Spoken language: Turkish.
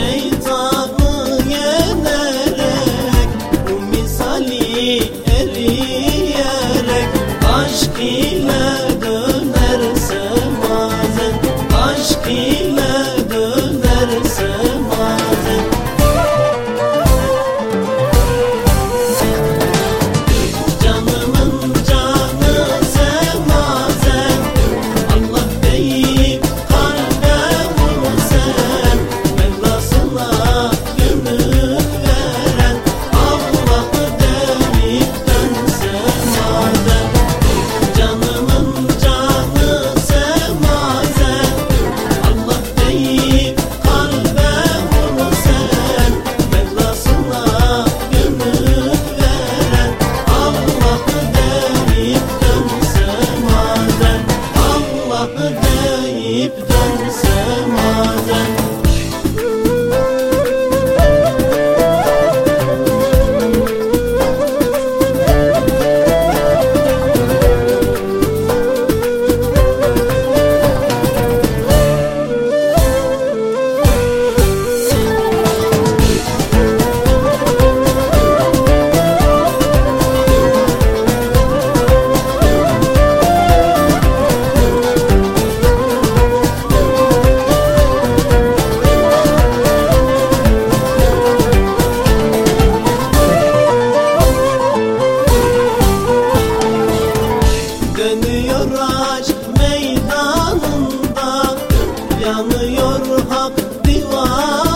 Beyzat'ı yenerek Bu misali eriyerek Aşkı Bağırıyor hak divan.